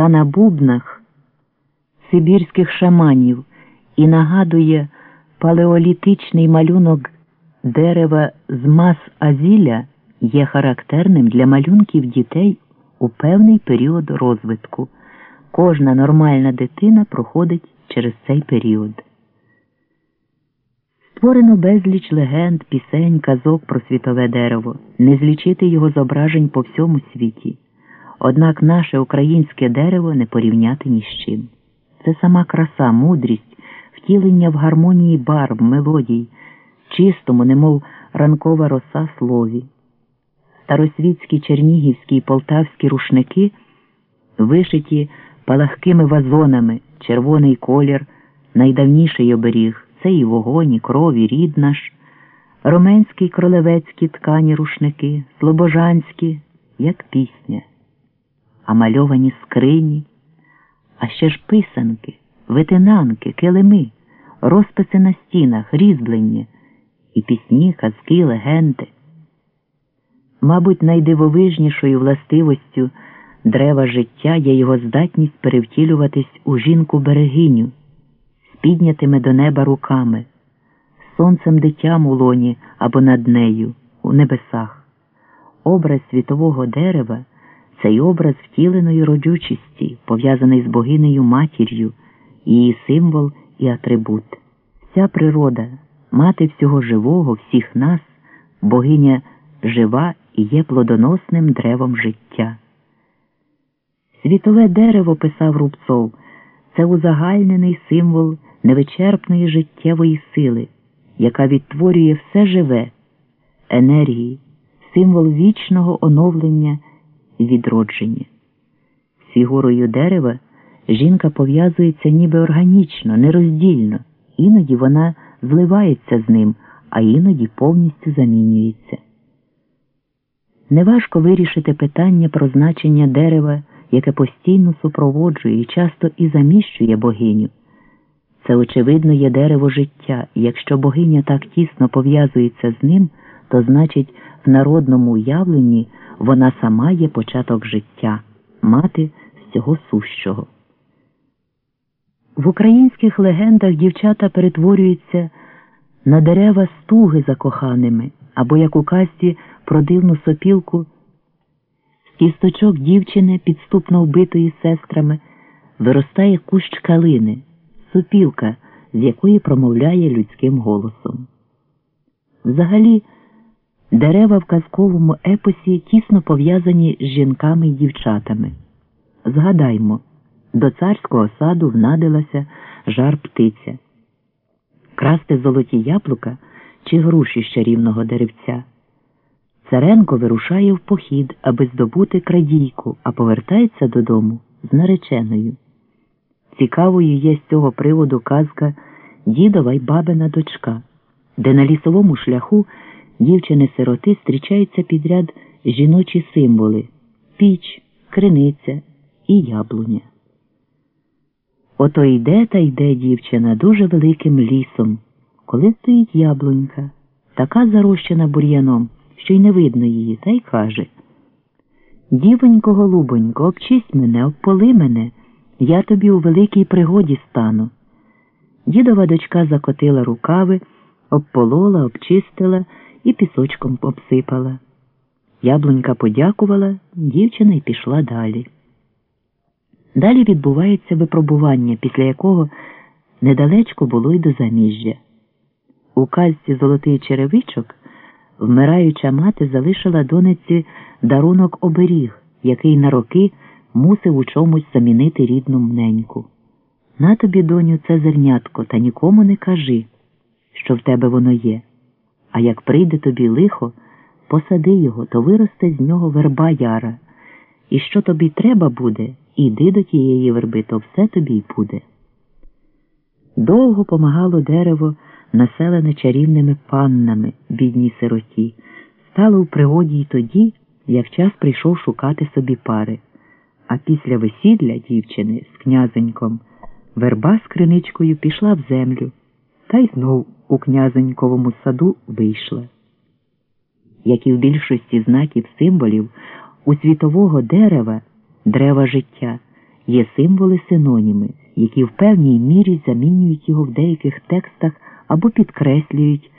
та на бубнах сибірських шаманів і нагадує палеолітичний малюнок дерева з мас азіля є характерним для малюнків дітей у певний період розвитку. Кожна нормальна дитина проходить через цей період. Створено безліч легенд, пісень, казок про світове дерево, не злічити його зображень по всьому світі. Однак наше українське дерево не порівняти ні з чим. Це сама краса, мудрість, втілення в гармонії барв, мелодій, чистому, немов ранкова роса слові. Старосвітські чернігівські і полтавські рушники, вишиті палахкими вазонами, червоний колір, найдавніший оберіг це і вогонь, і кров, і рід наш, роменські кролевецькі ткані рушники, слобожанські, як пісня, а мальовані скрині, а ще ж писанки, витинанки, килими, розписи на стінах, різьблення, і пісні, казки, легенди. Мабуть, найдивовижнішою властивостю древа життя є його здатність перевтілюватись у жінку берегиню піднятими до неба руками, сонцем дитям у лоні або над нею, у небесах. Образ світового дерева цей образ втіленої родючості, пов'язаний з богинею матір'ю, її символ і атрибут. Вся природа, мати всього живого, всіх нас, богиня жива і є плодоносним древом життя. Світове дерево, писав Рубцов, це узагальнений символ невичерпної життєвої сили, яка відтворює все живе, енергії, символ вічного оновлення відродження. З фігурою дерева жінка пов'язується ніби органічно, нероздільно, іноді вона зливається з ним, а іноді повністю замінюється. Неважко вирішити питання про значення дерева, яке постійно супроводжує і часто і заміщує богиню. Це, очевидно, є дерево життя, і якщо богиня так тісно пов'язується з ним, то значить, в народному уявленні вона сама є початок життя, мати всього сущого. В українських легендах дівчата перетворюються на дерева стуги за коханими, або як у казці про дивну сопілку, з кісточок дівчини, підступно вбитої сестрами, виростає кущ калини сопілка, з якої промовляє людським голосом. Взагалі, дерева в казковому епосі тісно пов'язані з жінками й дівчатами. Згадаймо, до царського саду внадилася жар птиця, красти золоті яблука чи груші з чарівного деревця. Царенко вирушає в похід, аби здобути крадійку, а повертається додому з нареченою. Цікавою є з цього приводу казка дідова й бабина дочка, де на лісовому шляху дівчини-сироти зустрічаються підряд жіночі символи піч, криниця і яблуня. Ото йде та йде дівчина дуже великим лісом, коли стоїть яблунька, така зарощена бур'яном, що й не видно її, та й каже Дівонько, голубонько, обчисть мене, обполи мене я тобі у великій пригоді стану. Дідова дочка закотила рукави, обполола, обчистила і пісочком обсипала. Яблунька подякувала, дівчина й пішла далі. Далі відбувається випробування, після якого недалечко було й до заміжжя. У казці Золотий черевичок вмираюча мати залишила донеці дарунок оберіг, який на роки мусив у чомусь замінити рідну мненьку. На тобі, доню, це зернятко, та нікому не кажи, що в тебе воно є. А як прийде тобі лихо, посади його, то виросте з нього верба яра. І що тобі треба буде, іди до тієї верби, то все тобі й буде. Довго помагало дерево, населене чарівними паннами, бідній сироті, стало в пригоді й тоді, як час прийшов шукати собі пари. А після весілля дівчини з князеньком верба з криничкою пішла в землю та й знов у князеньковому саду вийшла. Як і в більшості знаків символів, у світового дерева, дерева життя, Є символи синоніми, які в певній мірі замінюють його в деяких текстах або підкреслюють